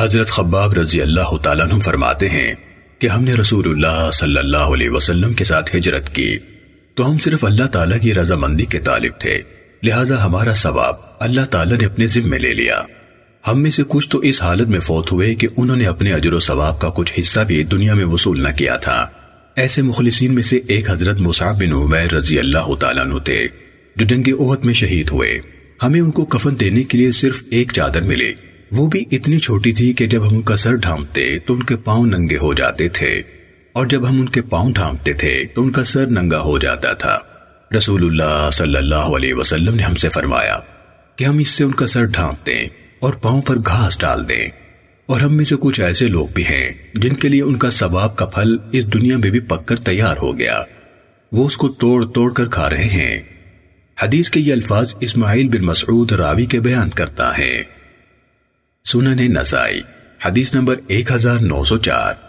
حضرت خباب رضی اللہ تعالیٰ عنہ فرماتے ہیں کہ ہم نے رسول اللہ صلی اللہ علیہ وسلم کے ساتھ ہجرت کی۔ تو ہم صرف اللہ تعالیٰ کی رضامندی کے طالب تھے۔ لہٰذا ہمارا ثواب اللہ تعالیٰ نے اپنے ذمہ لے لیا۔ ہم میں سے کچھ تو اس حالت میں فوت ہوئے کہ انہوں نے اپنے اجر و ثواب کا کچھ حصہ بھی دنیا میں وصول نہ کیا تھا۔ ایسے مخلصین میں سے ایک حضرت مصعب بن عمیر رضی اللہ تعالیٰ عنہ تھے، جو جنگ احد میں شہید ہوئے۔ ہمیں ان کو کفن دینے کے لیے صرف ایک چادر ملی۔ وہ بھی اتنی چھوٹی تھی کہ جب ہم ان کا سر ڈھانپتے تو ان کے پاؤں ننگے ہو جاتے تھے۔ اور جب ہم ان کے پاؤں ڈھانپتے تھے تو ان کا سر ننگا ہو جاتا تھا۔ رسول اللہ صلی اللہ علیہ وسلم نے ہم سے فرمایا کہ ہم اس سے ان کا سر ڈھانپ دیں اور پاؤں پر گھاس ڈال دیں۔ اور ہم میں سے کچھ ایسے لوگ بھی ہیں جن کے لیے ان کا ثواب کا پھل اس دنیا میں بھی پک کر تیار ہو گیا۔ وہ اس کو توڑ توڑ کر کھا رہے ہیں۔ حدیث کے یہ الفاظ اسماعیل بن مسعود راوی کے بیان کرتا ہے۔ سنن نسائی حدیث نمبر 1904